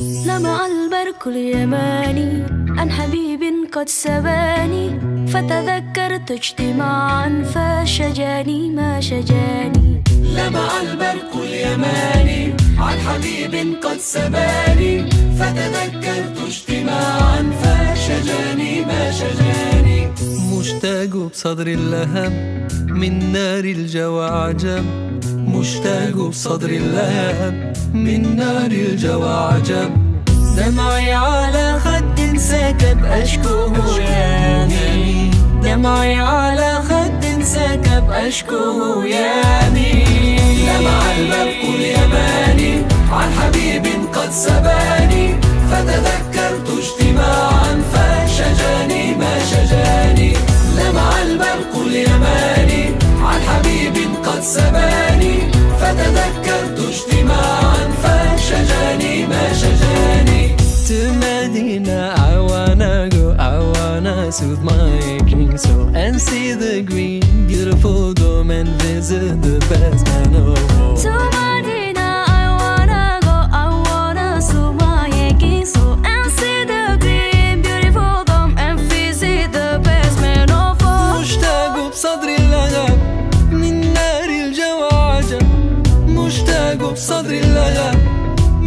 لمع البرق اليماني عن حبيب قد سباني فتذكرت اجتماعا فشجاني ما شجاني. لمع البرق اليماني عن حبيب قد سباني فتذكرت اجتماعا فشجاني ما شجاني. مشتاق بصدر اللهب من نار الجوى عجب مشتاق بصدر اللهب من نار الجوى عجب دمعي على خد سكب أشكوه يامي دمعي على خد سكب أشكوه يامي لمع البرق اليماني عن حبيب قد سباني. فتذكرت اجتماعا فشجاني ما شجاني. لمع البرق اليماني قد سباني فتذكرت اجتماعا فشجاني ما شجاني To Medina, I wanna go, I wanna soothe my aching soul and see the green, beautiful dome and visit the best man of all.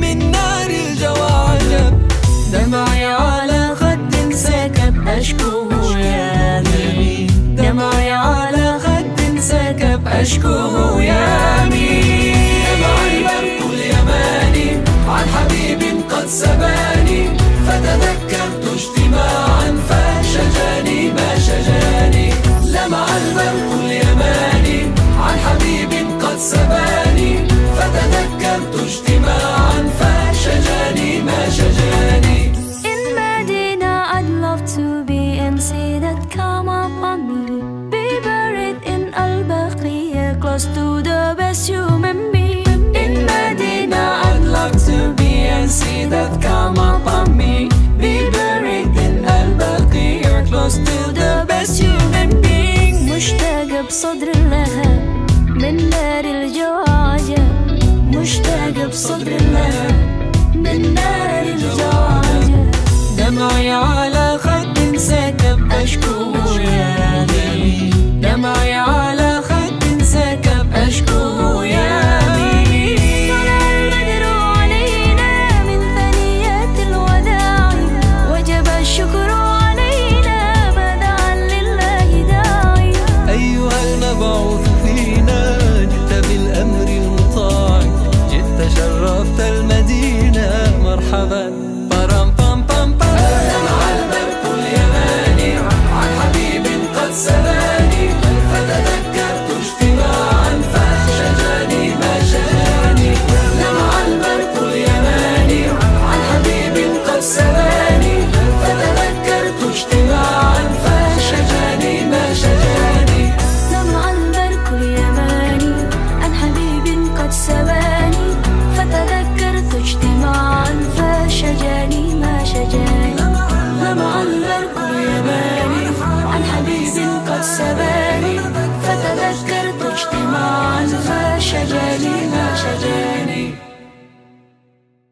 من نار الجوى عجب دمعي على خد سكب أشكوه يامي دمعي على خد سكب أشكوه يامي دمع البرق اليماني عن حبيب قد سباني. Me. Be buried in Al Baqiyah, close to the best human being. In Medina, I'd love to be and see that come upon me. Be buried in Al Baqiyah, close to the best human being. مشتاق بصدر اللهب من دار الجواجة مشتاق بصدر اللهب